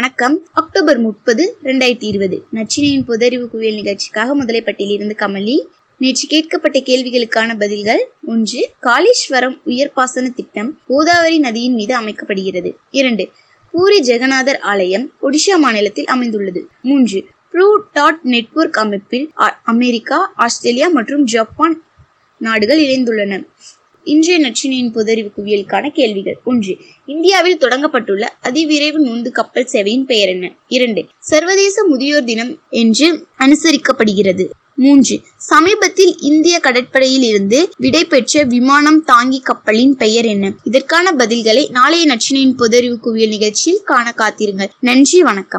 வணக்கம். அக்டோபர் முப்பது ரெண்டாயிரத்தி இருபது. நச்சினையின் புதறிவு குவியல் நிகழ்ச்சிக்காக முதலைப்பட்டியில் இருந்து கமலி. நேற்று கேட்கப்பட்ட கேள்விகளுக்கான பதில்கள் ஒன்று காளீஸ்வரம் உயர்பாசன திட்டம் கோதாவரி நதியின் மீது அமைக்கப்படுகிறது. இரண்டு பூரி ஜெகநாதர் ஆலயம் ஒடிஷா மாநிலத்தில் அமைந்துள்ளது. மூன்று ப்ரூ டாட் நெட்வொர்க் அமைப்பில் அமெரிக்கா ஆஸ்திரேலியா மற்றும் ஜப்பான் நாடுகள் இணைந்துள்ளன. இன்றைய நச்சினியின் புதறிவு குவியலுக்கான கேள்விகள் ஒன்று. இந்தியாவில் தொடங்கப்பட்டுள்ள அதிவிரைவு நூந்து கப்பல் சேவையின் பெயர் என்ன? இரண்டு. சர்வதேச முதியோர் தினம் என்று அனுசரிக்கப்படுகிறது. மூன்று. சமீபத்தில் இந்திய கடற்படையில் இருந்து விடைபெற்ற விமானம் தாங்கி கப்பலின் பெயர் என்ன? இதற்கான பதில்களை நாளைய நச்சினையின் புதறிவு குவியல் நிகழ்ச்சியில் காண காத்திருங்கள். நன்றி வணக்கம்.